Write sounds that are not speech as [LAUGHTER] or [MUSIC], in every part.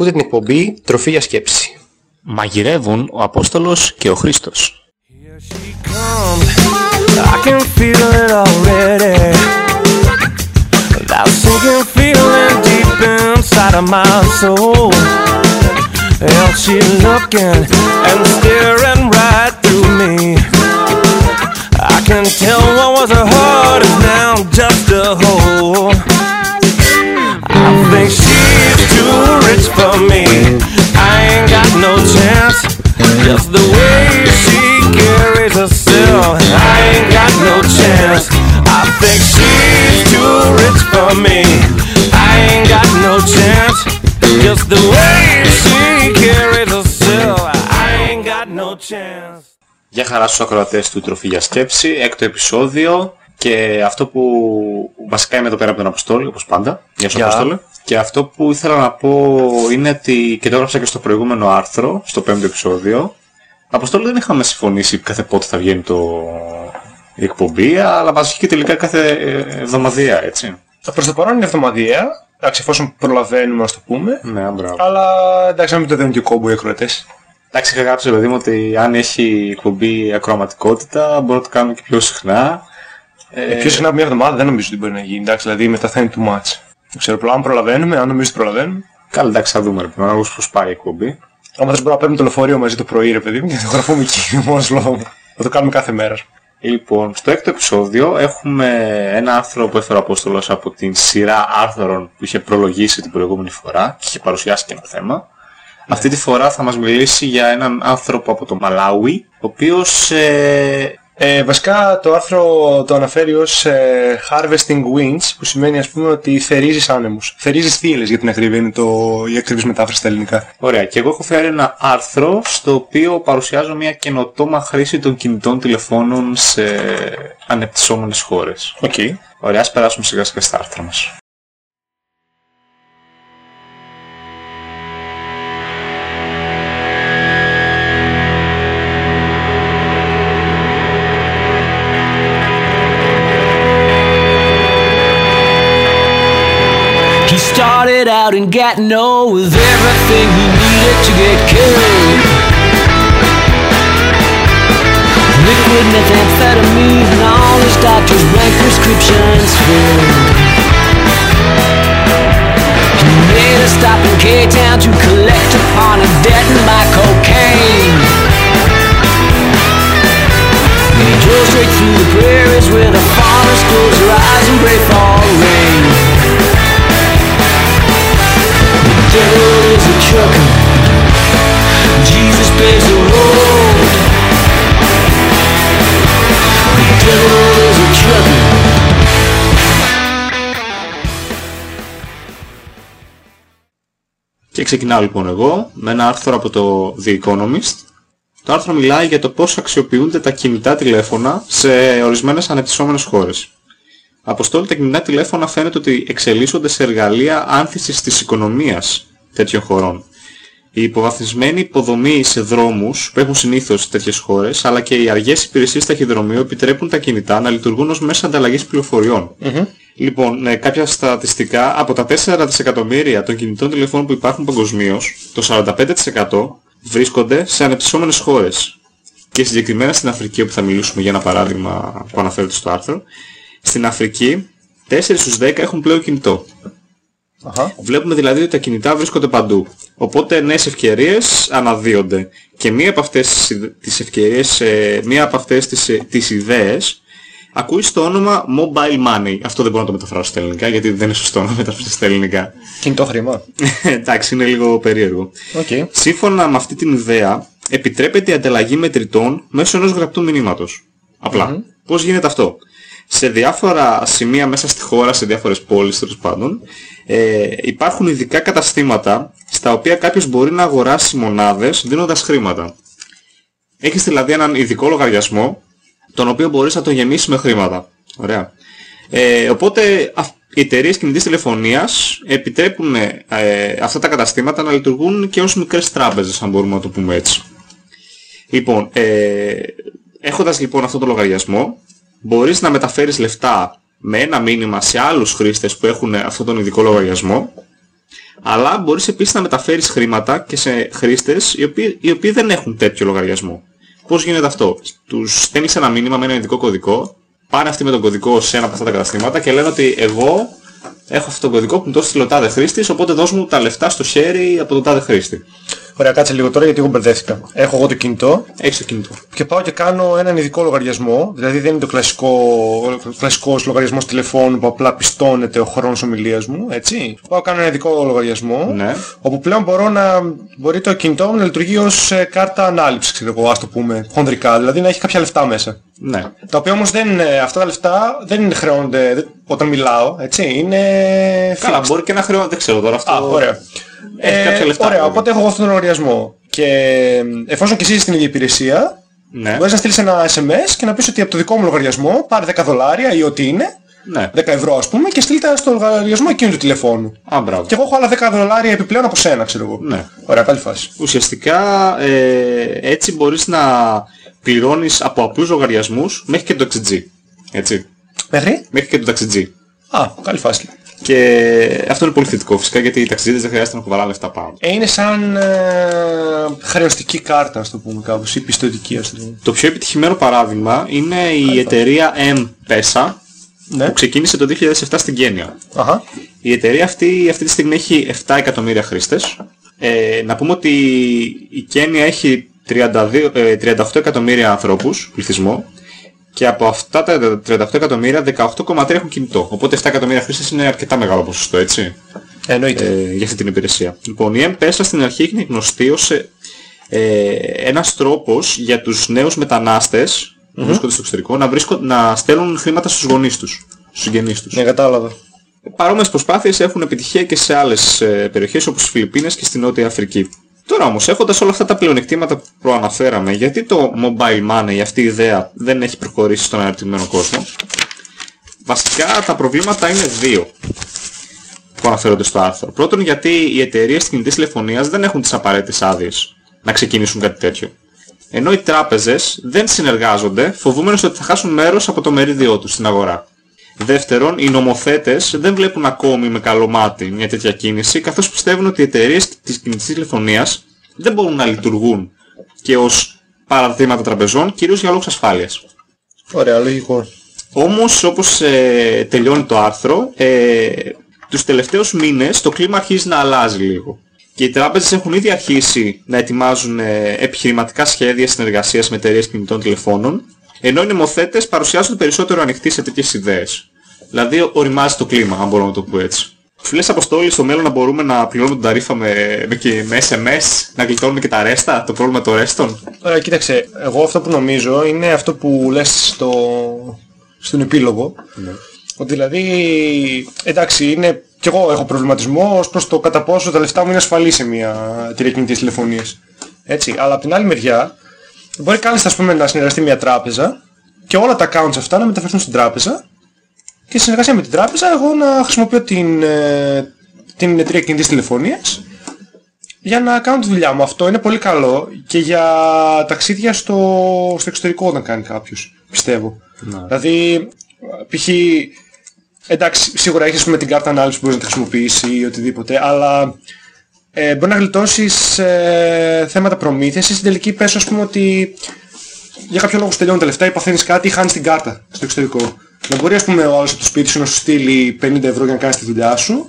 Ούτε την εκπομπή Τροφή για Σκέψη. Μαγειρεύουν ο Απόστολος και ο Χρήστος. I think she's too rich for me. I ain't got no chance. Just the way she carries herself, I ain't got no chance. I think she's too rich for me. I ain't got no chance. Just the way she carries herself, I ain't got no chance. Γεια χαρά στους ακροατές του Τροφή για Σκέψη, έκτο επεισόδιο και αυτό που βασικά είμαι εδώ πέρα από τον Αποστόλη, όπως πάντα. Γεια σου Γεια. Απόστολε. Και αυτό που ήθελα να πω είναι ότι, και το έγραψα και στο προηγούμενο άρθρο, στο πέμπτο επεισόδιο, Αποστόλη δεν είχαμε συμφωνήσει κάθε πότε θα βγαίνει το... η εκπομπή, αλλά μας βγήκε τελικά κάθε ε, εβδομαδία, έτσι. Προς το παρόν είναι εβδομαδιαία, εντάξει, εφόσον προλαβαίνουμε να το πούμε. Ναι, μπράβο. Αλλά εντάξει, να μην το δίνουν και κόμπο οι ακροατές. Εντάξει, είχα γράψει παιδί μου ότι αν έχει εκπομπή ακροαματικότητα μπορούμε να το κάνουμε και πιο συχνά. Ε, πιο συχνά από μια εβδομάδα δεν νομίζω ότι μπορεί να γίνει, εντάξει, δηλαδή μετά θα είναι too much. Δεν ξέρω, απλά αν προλαβαίνουμε, αν νομίζω ότι προλαβαίνουμε. Καλά, εντάξει, θα δούμε. Λοιπόν, να δούμε πώς πάει η εκπομπή. Άμα δεν μπορούμε να παίρνουμε το λεωφορείο μαζί το πρωί, ρε παιδί μου, και να το γραφούμε εκεί [LAUGHS] μόνος λόγος. Θα το κάνουμε κάθε μέρα. Λοιπόν, στο έκτο επεισόδιο έχουμε ένα άρθρο που έφερε ο Απόστολος από την σειρά άρθρων που είχε προλογίσει την προηγούμενη φορά και είχε παρουσιάσει και ένα θέμα. Αυτή τη φορά θα μας μιλήσει για έναν άνθρωπο από το Μαλάουι, ο οποίος ε, Ε, βασικά το άρθρο το αναφέρει ως ε, harvesting winds, που σημαίνει ας πούμε ότι θερίζεις άνεμους. Θερίζεις θύελλες για την ακρίβεια, είναι το, η ακριβής μετάφραση στα ελληνικά. Ωραία, και εγώ έχω φέρει ένα άρθρο στο οποίο παρουσιάζω μια καινοτόμα χρήση των κινητών τηλεφώνων σε ανεπτυσσόμενες χώρες. Οκ. Ωραία, ας περάσουμε σιγά σιγά στα άρθρα μας. Started out in Gatineau with everything he needed to get killed. Liquid methamphetamine and all his doctor's blank prescriptions filled. He made a stop in K-Town to collect upon a debt and buy cocaine. He drove straight through the prairies where the farmers close their eyes and pray for rain. Και ξεκινάω λοιπόν εγώ με ένα άρθρο από το The Economist. Το άρθρο μιλάει για το πώς αξιοποιούνται τα κινητά τηλέφωνα σε ορισμένες ανεπτυσσόμενες χώρες. Αποστόλη τα κινητά τηλέφωνα φαίνεται ότι εξελίσσονται σε εργαλεία άνθησης της οικονομίας τέτοιων χωρών. Η υποβαθμισμένη υποδομή σε δρόμους που έχουν συνήθως τέτοιες χώρες, αλλά και οι αργές υπηρεσίες ταχυδρομείου επιτρέπουν τα κινητά να λειτουργούν ως μέσα ανταλλαγής πληροφοριών. Λοιπόν, ναι, κάποια στατιστικά, από τα 4 δισεκατομμύρια των κινητών τηλεφώνων που υπάρχουν παγκοσμίως, το 45% βρίσκονται σε ανεπτυσσόμενες χώρες. Και συγκεκριμένα στην Αφρική, όπου θα μιλήσουμε για ένα παράδειγμα που αναφέρεται στο άρθρο, στην Αφρική 4 στους 10 έχουν πλέον κινητό. Αχα. Βλέπουμε δηλαδή ότι τα κινητά βρίσκονται παντού. Οπότε νέες ευκαιρίες αναδύονται. Και μία από αυτές τις ιδ- τις ευκαιρίες, ε, μία από αυτές τις, ε, τις ιδέες ακούει στο όνομα mobile money. Αυτό δεν μπορώ να το μεταφράσω στα ελληνικά γιατί δεν είναι σωστό να μεταφράσω στα ελληνικά. Κινητό χρήμα. Εντάξει, είναι λίγο περίεργο. Οκ. Σύμφωνα με αυτή την ιδέα, επιτρέπεται η ανταλλαγή μετρητών μέσω ενός γραπτού μηνύματος. Απλά. Πώς γίνεται αυτό; Σε διάφορα σημεία μέσα στη χώρα, σε διάφορες πόλεις τέλος πάντων, ε, υπάρχουν ειδικά καταστήματα στα οποία κάποιος μπορεί να αγοράσει μονάδες δίνοντας χρήματα. Έχεις δηλαδή έναν ειδικό λογαριασμό, τον οποίο μπορείς να τον γεμίσεις με χρήματα. Ωραία. Ε, οπότε αυ- οι εταιρείες κινητής τηλεφωνίας επιτρέπουν ε, αυτά τα καταστήματα να λειτουργούν και ως μικρές τράπεζες, αν μπορούμε να το πούμε έτσι. Λοιπόν, ε, έχοντας λοιπόν αυτό το λογαριασμό, μπορείς να μεταφέρεις λεφτά με ένα μήνυμα σε άλλους χρήστες που έχουν αυτόν τον ειδικό λογαριασμό, Αλλά μπορείς επίσης να μεταφέρεις χρήματα και σε χρήστες οι οποίοι, οι οποίοι δεν έχουν τέτοιο λογαριασμό. Πώς γίνεται αυτό; Τους στέλνεις ένα μήνυμα με ένα ειδικό κωδικό, πάνε αυτοί με τον κωδικό σε ένα από αυτά τα καταστήματα και λένε ότι εγώ έχω αυτόν τον κωδικό που μου το έστειλε ο τάδε χρήστης, οπότε δώσ' μου τα λεφτά στο χέρι από τον τάδε χρήστη. Ωραία, κάτσε λίγο τώρα γιατί εγώ μπερδεύτηκα. Έχω εγώ το κινητό Έχεις το κινητό. και πάω και κάνω έναν ειδικό λογαριασμό. Δηλαδή δεν είναι το κλασικό, ο κλασικός λογαριασμός τηλεφώνου που απλά πιστώνεται ο χρόνος ομιλίας μου, έτσι. Πάω κάνω ένα ειδικό λογαριασμό, Ναι. όπου πλέον μπορώ να, μπορεί το κινητό μου να λειτουργεί ως ε, κάρτα ανάληψης, ξέρω εγώ, ας το πούμε, χονδρικά. Δηλαδή να έχει κάποια λεφτά μέσα. Ναι. Τα οποία όμως δεν, είναι- αυτά τα λεφτά δεν είναι χρεώνονται δεν- όταν μιλάω, έτσι. Είναι Καλά, fixed. μπορεί και να χρεώνει, δεν ξέρω τώρα αυτό. Α, ωραία. Έχει κάποια λεφτά, Ωραία, δηλαδή. οπότε έχω εγώ αυτόν τον λογαριασμό. Και ε, εφόσον και εσύ είσαι στην ίδια υπηρεσία, Ναι. μπορείς να στείλεις ένα SMS και να πεις ότι από το δικό μου λογαριασμό πάρε 10 δολάρια ή ό,τι είναι, Ναι. 10 ευρώ ας πούμε, και στείλτε στο λογαριασμό εκείνου του τηλεφώνου. Α, μπράβο. Και εγώ έχω άλλα 10 δολάρια επιπλέον από σένα, ξέρω εγώ. Ναι. Ωραία, καλή φάση. Ουσιαστικά ε, έτσι μπορείς να πληρώνεις από απλούς λογαριασμούς μέχρι και το ταξιτζή. Έτσι. Μέχρι; Μέχρι και το ταξιτζή. Α, καλή φάση. Και αυτό είναι πολύ θετικό φυσικά γιατί οι ταξιτζίδες δεν χρειάζεται να κουβαλάνε λεφτά πάνω. Ε, είναι σαν ε, χρεωστική κάρτα, ας το πούμε κάπως, ή πιστοτική, ας το πούμε. Το πιο επιτυχημένο παράδειγμα είναι η εταιρεία M-Pesa Ναι. που ξεκίνησε το 2007 στην Κένια. Αχα. Η εταιρεία αυτή αυτή τη στιγμή έχει 7 εκατομμύρια χρήστες. Ε, να πούμε ότι η Κένια έχει 32, ε, 38 εκατομμύρια ανθρώπους, πληθυσμό, και από αυτά τα 38 εκατομμύρια, 18,3 έχουν κινητό. Οπότε 7 εκατομμύρια χρήστες είναι αρκετά μεγάλο ποσοστό, έτσι, Εννοείται. ε, για αυτή την υπηρεσία. Λοιπόν, η M-Pesa στην αρχή έγινε γνωστή ως ε, ε, ένας τρόπος για τους νέους μετανάστες που βρίσκονται στο εξωτερικό να, βρίσκω, να στέλνουν χρήματα στους γονείς τους, στους συγγενείς τους. Ναι, κατάλαβα. Παρόμοιες προσπάθειες έχουν επιτυχία και σε άλλες ε, περιοχές όπως τις Φιλιππίνες και στη Νότια Αφρική. Τώρα όμως, έχοντας όλα αυτά τα πλεονεκτήματα που προαναφέραμε, γιατί το mobile money, αυτή η ιδέα, δεν έχει προχωρήσει στον αναπτυγμένο κόσμο; Βασικά τα προβλήματα είναι δύο που αναφέρονται στο άρθρο. Πρώτον, γιατί οι εταιρείες κινητής τηλεφωνίας δεν έχουν τις απαραίτητες άδειες να ξεκινήσουν κάτι τέτοιο. Ενώ οι τράπεζες δεν συνεργάζονται, φοβούμενος ότι θα χάσουν μέρος από το μερίδιό τους στην αγορά. Δεύτερον, οι νομοθέτες δεν βλέπουν ακόμη με καλό μάτι μια τέτοια κίνηση, καθώς πιστεύουν ότι οι εταιρείες της κινητής τηλεφωνίας δεν μπορούν να λειτουργούν και ως παραδείγματα τραπεζών, κυρίως για λόγους ασφάλειας. Ωραία, λογικό. Όμως, όπως ε, τελειώνει το άρθρο, ε, τους τελευταίους μήνες το κλίμα αρχίζει να αλλάζει λίγο. Και οι τράπεζες έχουν ήδη αρχίσει να ετοιμάζουν ε, επιχειρηματικά σχέδια συνεργασίας με εταιρείες κινητών τηλεφώνων, ενώ οι νομοθέτες παρουσιάζονται περισσότερο ανοιχτοί σε τέτοιες ιδέες. Δηλαδή, οριμάζει το κλίμα, αν μπορώ να το πω έτσι. Σου λες Αποστόλη, στο μέλλον να μπορούμε να πληρώνουμε τον ταρίφα με, με, και- με SMS, να γλιτώνουμε και τα ρέστα, το πρόβλημα των ρέστων; Ωραία, κοίταξε, εγώ αυτό που νομίζω είναι αυτό που λες στο, στον επίλογο. Ότι δηλαδή, εντάξει, είναι, κι εγώ έχω προβληματισμό ως προς το κατά πόσο τα λεφτά μου είναι ασφαλή σε μια εταιρεία κινητής τηλεφωνίας. Έτσι, αλλά από την άλλη μεριά, μπορεί κάλλιστα ας πούμε να συνεργαστεί μια τράπεζα και όλα τα accounts αυτά να μεταφερθούν στην τράπεζα και σε συνεργασία με την τράπεζα εγώ να χρησιμοποιώ την, ε, την εταιρεία κινητής τηλεφωνίας για να κάνω τη δουλειά μου. Αυτό είναι πολύ καλό και για ταξίδια στο, στο εξωτερικό όταν κάνει κάποιος, πιστεύω. Δηλαδή, π.χ. εντάξει, σίγουρα έχεις με την κάρτα ανάλυσης που μπορείς να τη χρησιμοποιήσεις ή οτιδήποτε, αλλά ε, μπορεί να γλιτώσεις ε, θέματα προμήθειας ή στην τελική πες ας πούμε ότι για κάποιο λόγο σου τελειώνουν τα λεφτά ή παθαίνεις κάτι ή χάνεις την κάρτα στο εξωτερικό. Να μπορεί ας πούμε ο άλλος από το σπίτι σου να σου στείλει 50 ευρώ για να κάνεις τη δουλειά σου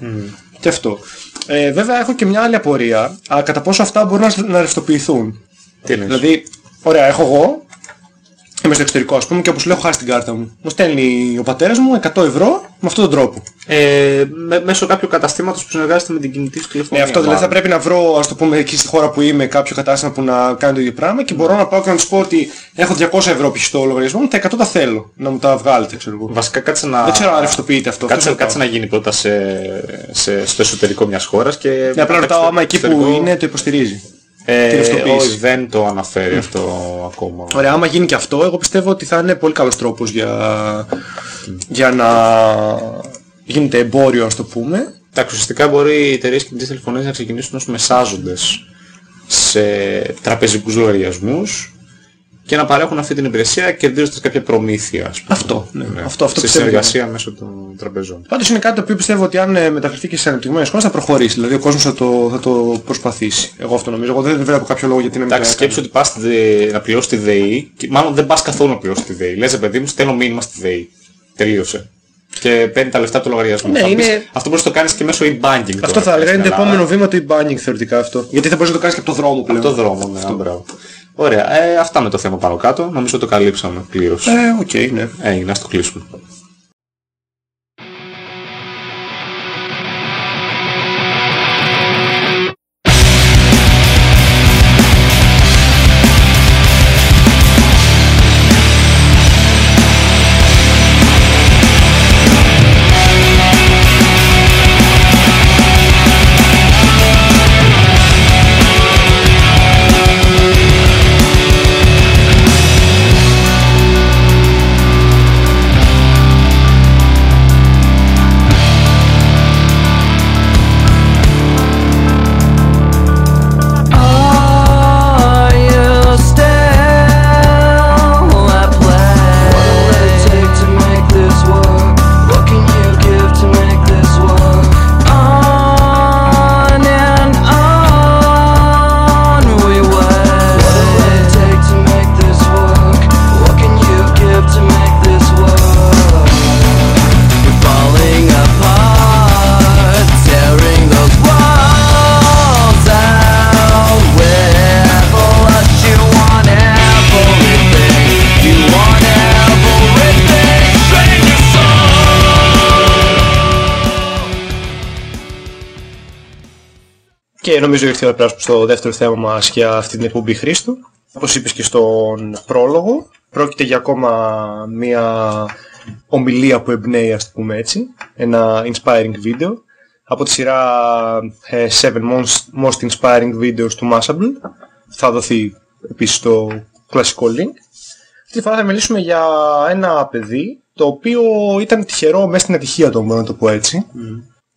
και αυτό. Ε, βέβαια έχω και μια άλλη απορία, α, κατά πόσο αυτά μπορούν να, να ρευστοποιηθούν. Τι εννοείς; Δηλαδή, ωραία, έχω εγώ, είμαι στο εξωτερικό ας πούμε και όπως λέω έχω χάσει την κάρτα μου. Μου στέλνει ο πατέρας μου 100 ευρώ με αυτόν τον τρόπο. Ε, με, μέσω κάποιου καταστήματος που συνεργάζεται με την κινητή σου Ε, τηλεφωνία. αυτό δηλαδή θα μάλλον. πρέπει να βρω, ας το πούμε, εκεί στη χώρα που είμαι κάποιο κατάστημα που να κάνει το ίδιο πράγμα και μπορώ να πάω και να τους πω ότι έχω 200 ευρώ π.χ. στο λογαριασμό μου, τα 100 τα θέλω, να μου τα βγάλετε, ξέρω εγώ. Βασικά κάτσε να... Δεν ξέρω αν ρευστοποιείται αυτό. Κάτσε, αυτό κάτσε να γίνει πρώτα σε, σε, στο εσωτερικό μιας χώρας και... Ναι, απλά ρωτάω άμα εκεί που εξωτερικό- είναι το υποστηρίζει. Τη Ε, ρευστοποίηση. όχι, δεν το αναφέρει αυτό ακόμα. Ωραία, άμα γίνει και αυτό, εγώ πιστεύω ότι θα είναι πολύ καλός τρόπος για, για να γίνεται εμπόριο, ας το πούμε. Εντάξει, ουσιαστικά μπορεί οι εταιρείες κινητής τηλεφωνίας να ξεκινήσουν ως μεσάζοντες σε τραπεζικούς λογαριασμούς και να παρέχουν αυτή την υπηρεσία κερδίζοντας κάποια προμήθεια. Ας πούμε. Αυτό, ναι. Αυτό- αυτό σε πιστεύω και συνεργασία μέσω των τραπεζών. Πάντως είναι κάτι το οποίο πιστεύω ότι αν ε, μεταφερθεί και σε ανεπτυγμένες χώρες θα προχωρήσει. Δηλαδή ο κόσμος θα το, θα το προσπαθήσει. Εγώ αυτό νομίζω. Εγώ δεν βλέπω κάποιο λόγο γιατί να μην Εντάξει, το έκανε. σκέψου ότι πας στη ΔΕΗ να πληρώσεις τη ΔΕΗ και μάλλον δεν πας καθόλου να πληρώσεις τη ΔΕΗ. Λες, «Ε, παιδί μου, στέλνω μήνυμα στη ΔΕΗ. Τελείωσε. Και παίρνει τα λεφτά του λογαριασμού. Ναι, Θα πεις, είναι- Αυτό μπορείς να το κάνεις και μέσω e-banking. Αυτό τώρα, θα έλεγα είναι το στην Ελλάδα. επόμενο βήμα του e-banking θεωρητικά αυτό. Γιατί θα μπορείς να το κάνεις και από το δρόμο πλέον. Το δρόμο, ναι, α, μπράβο. Ωραία, ε, αυτά με το θέμα πάνω κάτω. Νομίζω το καλύψαμε πλήρως. Ε, οκ, ναι. Έγινε, ας το κλείσουμε. Και νομίζω ήρθε η ώρα να περάσουμε στο δεύτερο θέμα μας για αυτή την εκπομπή Χρήστου. Όπως είπες και στον πρόλογο, πρόκειται για ακόμα μια ομιλία που εμπνέει, ας το πούμε έτσι, ένα inspiring video από τη σειρά ε, 7 most, most inspiring videos του Mashable. Θα δοθεί επίσης το κλασικό link. Αυτή τη φορά θα μιλήσουμε για ένα παιδί το οποίο ήταν τυχερό μέσα στην ατυχία του, μπορώ να το πω έτσι.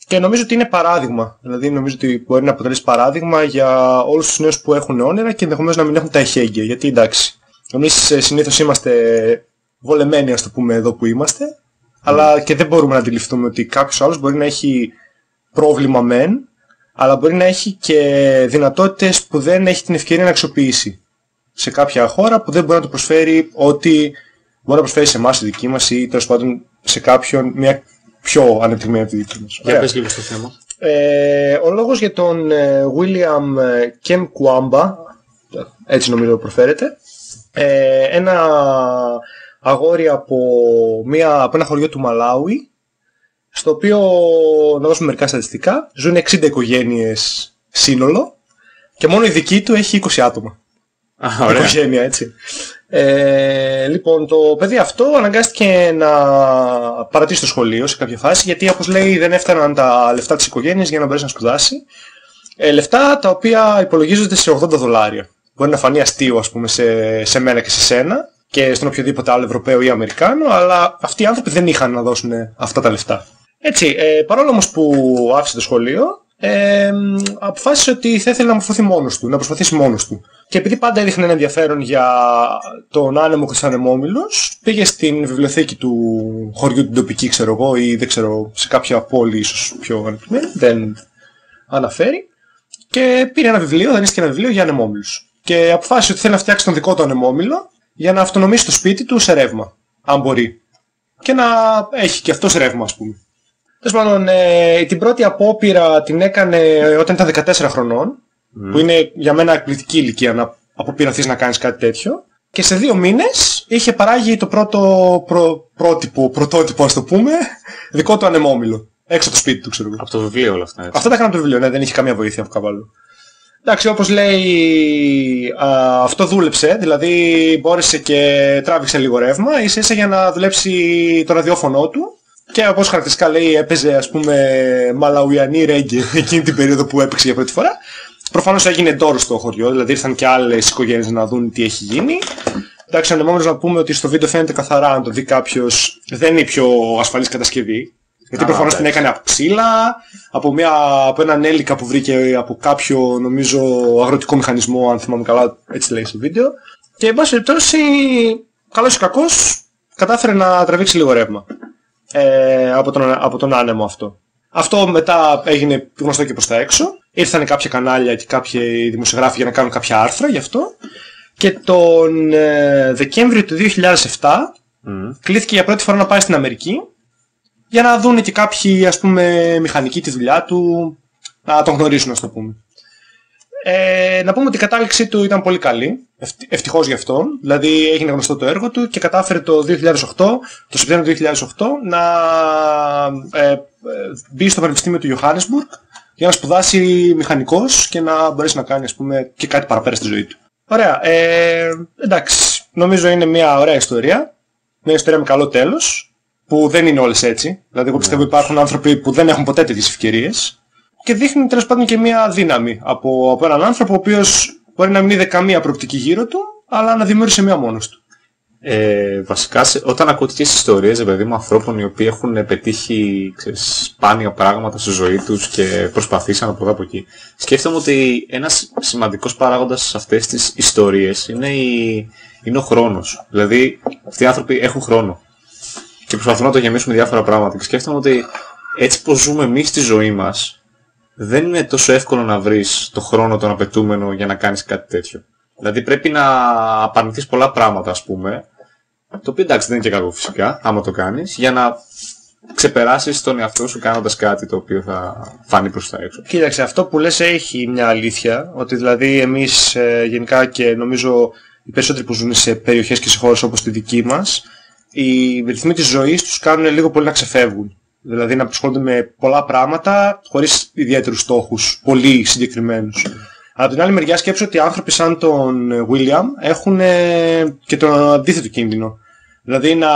Και νομίζω ότι είναι παράδειγμα. Δηλαδή νομίζω ότι μπορεί να αποτελέσει παράδειγμα για όλους τους νέους που έχουν όνειρα και ενδεχομένως να μην έχουν τα εχέγγυα. Γιατί εντάξει, εμείς ε, συνήθως είμαστε βολεμένοι ας το πούμε εδώ που είμαστε, αλλά και δεν μπορούμε να αντιληφθούμε ότι κάποιος άλλος μπορεί να έχει πρόβλημα μεν, αλλά μπορεί να έχει και δυνατότητες που δεν έχει την ευκαιρία να αξιοποιήσει σε κάποια χώρα που δεν μπορεί να του προσφέρει ό,τι μπορεί να προσφέρει σε εμάς η δική μας ή τέλος πάντων σε κάποιον μια πιο ανεπτυγμένη από τη δική μας. Για Ωραία. πες λίγο στο θέμα. Ε, ο λόγος για τον ε, William ε, Kemkwamba, έτσι νομίζω προφέρεται, ε, ένα αγόρι από, μια, από ένα χωριό του Μαλάουι, στο οποίο, να δώσουμε μερικά στατιστικά, ζουν 60 οικογένειες σύνολο και μόνο η δική του έχει 20 άτομα. Α, ωραία. Οικογένεια, έτσι. Ε, λοιπόν, το παιδί αυτό αναγκάστηκε να παρατήσει το σχολείο σε κάποια φάση, γιατί όπως λέει δεν έφταναν τα λεφτά της οικογένειας για να μπορέσει να σπουδάσει. Ε, λεφτά τα οποία υπολογίζονται σε 80 δολάρια. Μπορεί να φανεί αστείο, ας πούμε, σε, σε μένα και σε σένα και στον οποιοδήποτε άλλο Ευρωπαίο ή Αμερικάνο, αλλά αυτοί οι άνθρωποι δεν είχαν να δώσουν αυτά τα λεφτά. Έτσι, ε, παρόλο όμως που άφησε το σχολείο, ε, μ, αποφάσισε ότι θα ήθελε να μορφωθεί μόνος του, να προσπαθήσει μόνος του. Και επειδή πάντα έδειχνε ένα ενδιαφέρον για τον άνεμο και τους ανεμόμυλους, πήγε στην βιβλιοθήκη του χωριού την τοπική, ξέρω εγώ, ή δεν ξέρω, σε κάποια πόλη ίσως πιο ανεπτυγμένη, δεν αναφέρει, και πήρε ένα βιβλίο, δανείστηκε ένα βιβλίο για ανεμόμυλους. Και αποφάσισε ότι θέλει να φτιάξει τον δικό του ανεμόμυλο για να αυτονομήσει το σπίτι του σε ρεύμα, αν μπορεί. Και να έχει και αυτός ρεύμα, ας πούμε. Τέλος πάντων, ε, την πρώτη απόπειρα την έκανε όταν ήταν 14 χρονών, που είναι για μένα εκπληκτική ηλικία να αποπειραθείς να κάνεις κάτι τέτοιο. Και σε δύο μήνες είχε παράγει το πρώτο προ, πρότυπο, πρωτότυπο ας το πούμε, δικό του ανεμόμυλο. Έξω από το σπίτι του, ξέρω εγώ. Από το βιβλίο όλα αυτά. Έτσι. Αυτά τα έκανα από το βιβλίο, ναι, δεν είχε καμία βοήθεια από κάπου αλλού. Εντάξει, όπως λέει, α, αυτό δούλεψε, δηλαδή μπόρεσε και τράβηξε λίγο ρεύμα, ίσα ίσα για να δουλέψει το ραδιόφωνο του και όπως χαρακτηριστικά λέει έπαιζε ας πούμε μαλαουιανή ρέγγε [LAUGHS] εκείνη την περίοδο που έπαιξε για πρώτη φορά. Προφανώς έγινε ντόρο στο χωριό, δηλαδή ήρθαν και άλλες οικογένειες να δουν τι έχει γίνει. Εντάξει, ανεμόμενος να πούμε ότι στο βίντεο φαίνεται καθαρά, αν το δει κάποιος, δεν είναι η πιο ασφαλής κατασκευή. Γιατί Α, προφανώς την εντάξει. έκανε από ξύλα, από, μια, από έναν έλικα που βρήκε από κάποιο νομίζω αγροτικό μηχανισμό, αν θυμάμαι καλά, έτσι λέει στο βίντεο. Και εν πάση περιπτώσει, καλός ή κακός, κατάφερε να τραβήξει λίγο ρεύμα ε, από, τον, από τον άνεμο αυτό. Αυτό μετά έγινε γνωστό και προς τα έξω. Ήρθαν κάποια κανάλια και κάποιοι δημοσιογράφοι για να κάνουν κάποια άρθρα γι' αυτό. Και τον ε, Δεκέμβριο του 2007 κλήθηκε για πρώτη φορά να πάει στην Αμερική για να δούνε και κάποιοι ας πούμε μηχανικοί τη δουλειά του, να τον γνωρίσουν ας το πούμε. Ε, να πούμε ότι η κατάληξή του ήταν πολύ καλή, ευτυ- ευτυχώς γι' αυτό. Δηλαδή έγινε γνωστό το έργο του και κατάφερε το 2008, το Σεπτέμβριο του 2008, να ε, ε, μπει στο Πανεπιστήμιο του Johannesburg για να σπουδάσει μηχανικός και να μπορέσει να κάνει ας πούμε και κάτι παραπέρα στη ζωή του. Ωραία. Ε, εντάξει. Νομίζω είναι μια ωραία ιστορία. Μια ιστορία με καλό τέλος. Που δεν είναι όλες έτσι. Δηλαδή εγώ πιστεύω υπάρχουν άνθρωποι που δεν έχουν ποτέ τέτοιες ευκαιρίες. Και δείχνει τέλος πάντων και μια δύναμη από, από έναν άνθρωπο ο οποίος μπορεί να μην είδε καμία προοπτική γύρω του, αλλά να δημιούργησε μια μόνος του. Ε, βασικά, σε- όταν ακούω τέτοιες ιστορίες, ρε παιδί μου, ανθρώπων οι οποίοι έχουν πετύχει ξέρεις, σπάνια πράγματα στη ζωή τους και προσπαθήσαν από εδώ από εκεί, σκέφτομαι ότι ένας σημαντικός παράγοντας σε αυτές τις ιστορίες είναι, η... είναι ο χρόνος. Δηλαδή, αυτοί οι άνθρωποι έχουν χρόνο και προσπαθούν να το γεμίσουν με διάφορα πράγματα. Και σκέφτομαι ότι έτσι πως ζούμε εμείς τη ζωή μας, δεν είναι τόσο εύκολο να βρεις το χρόνο τον απαιτούμενο για να κάνεις κάτι τέτοιο. Δηλαδή πρέπει να απαρνηθείς πολλά πράγματα ας πούμε, το οποίο εντάξει δεν είναι και κακό φυσικά, άμα το κάνεις, για να ξεπεράσεις τον εαυτό σου κάνοντας κάτι το οποίο θα φανεί προς τα έξω. Κοίταξε, αυτό που λες έχει μια αλήθεια, ότι δηλαδή εμείς ε, γενικά και νομίζω οι περισσότεροι που ζουν σε περιοχές και σε χώρες όπως τη δική μας, οι ρυθμοί της ζωής τους κάνουν λίγο πολύ να ξεφεύγουν. Δηλαδή να ασχολούνται με πολλά πράγματα χωρίς ιδιαίτερους στόχους, πολύ συγκεκριμένους. Αλλά από την άλλη μεριά σκέψω ότι άνθρωποι σαν τον William έχουν ε, και τον αντίθετο κίνδυνο. Δηλαδή να,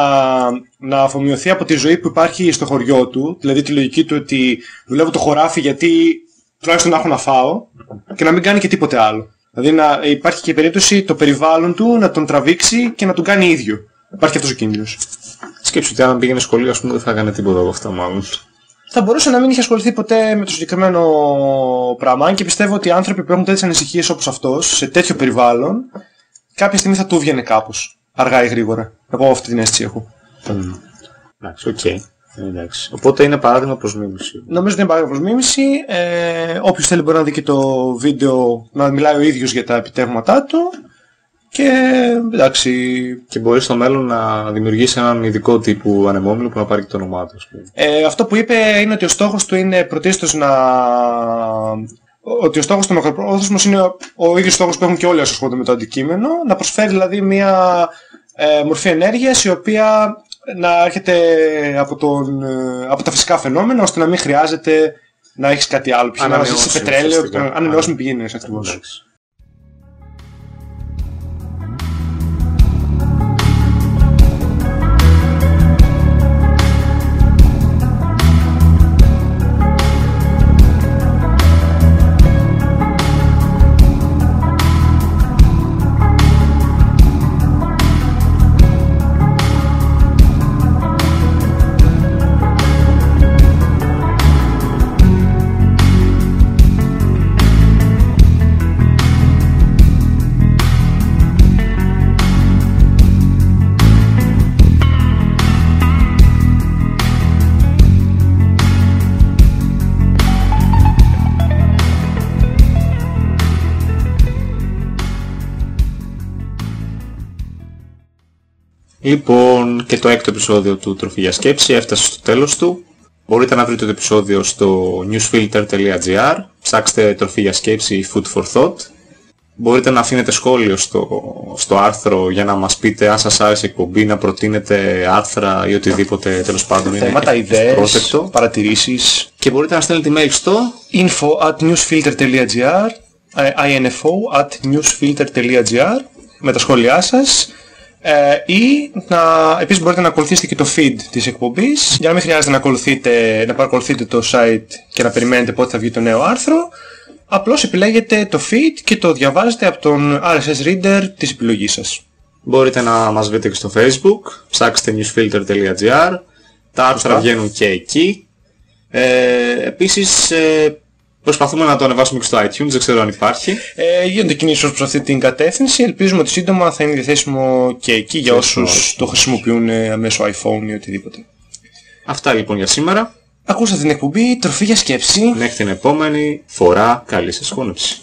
να αφομοιωθεί από τη ζωή που υπάρχει στο χωριό του, δηλαδή τη λογική του ότι δουλεύω το χωράφι γιατί τουλάχιστον να έχω να φάω και να μην κάνει και τίποτε άλλο. Δηλαδή να υπάρχει και η περίπτωση το περιβάλλον του να τον τραβήξει και να τον κάνει ίδιο. Υπάρχει αυτός ο κίνδυνος. Σκέψου ότι αν πήγαινε σχολείο ας πούμε δεν θα έκανε τίποτα από αυτά μάλλον. θα μπορούσε να μην είχε ασχοληθεί ποτέ με το συγκεκριμένο πράγμα. Αν και πιστεύω ότι οι άνθρωποι που έχουν τέτοιες ανησυχίες όπως αυτός, σε τέτοιο περιβάλλον, κάποια στιγμή θα του βγαίνει κάπως. Αργά ή γρήγορα. Εγώ αυτή την αίσθηση έχω. Εντάξει, οκ. Εντάξει. Οπότε είναι παράδειγμα προς μίμηση. Νομίζω ότι είναι πάρα προς μίμηση. Ε, όποιος θέλει μπορεί να δει και το βίντεο να μιλάει ο ίδιος για τα επιτεύγματά του. Και εντάξει, Και μπορεί στο μέλλον να δημιουργήσει έναν ειδικό τύπου ανεμόμυλο που να πάρει και το όνομά του. ας πούμε. Ε, αυτό που είπε είναι ότι ο στόχος του είναι πρωτίστως να... Ότι ο στόχος του μακροπρόθεσμος είναι ο, ο ίδιος στόχος που έχουν και όλοι όσοι ασχολούνται με το αντικείμενο, να προσφέρει δηλαδή μια ε, μορφή ενέργειας η οποία να έρχεται από, τον, ε, από τα φυσικά φαινόμενα ώστε να μην χρειάζεται να έχεις κάτι άλλο. Π.χ. να Ανανεώσιμη, βασίσεις σε πετρέλαιο, ουσιαστικά. και να- ανανεώσιμη πηγή ενέργειας ακριβώς. Λοιπόν, και το έκτο επεισόδιο του Τροφή για Σκέψη έφτασε στο τέλος του. Μπορείτε να βρείτε το επεισόδιο στο newsfilter.gr Ψάξτε Τροφή για Σκέψη ή Food for Thought. Μπορείτε να αφήνετε σχόλιο στο, στο άρθρο για να μας πείτε αν σας άρεσε η εκπομπή, να προτείνετε άρθρα ή οτιδήποτε τέλος πάντων είναι Θέματα, ιδέες, ευπρόσδεκτο. παρατηρήσεις. Και μπορείτε να στέλνετε email στο info at newsfilter.gr ε, info at newsfilter.gr με τα σχόλιά σας ε, ή να, επίσης μπορείτε να ακολουθήσετε και το feed της εκπομπής για να μην χρειάζεται να, ακολουθείτε, να παρακολουθείτε το site και να περιμένετε πότε θα βγει το νέο άρθρο απλώς επιλέγετε το feed και το διαβάζετε από τον RSS reader της επιλογής σας. Μπορείτε να μας βρείτε και στο facebook, ψάξτε newsfilter.gr, τα άρθρα Σωστά. βγαίνουν και εκεί. Ε, επίσης, ε, Προσπαθούμε να το ανεβάσουμε και στο iTunes, δεν ξέρω αν υπάρχει. Ε, γίνονται κινήσεις προς αυτή την κατεύθυνση. Ελπίζουμε ότι σύντομα θα είναι διαθέσιμο και εκεί για όσους το χρησιμοποιούν ε, μέσω iPhone ή οτιδήποτε. Αυτά λοιπόν για σήμερα. Ακούσατε την εκπομπή, τροφή για σκέψη. Μέχρι την επόμενη φορά, καλή σας χώνεψη.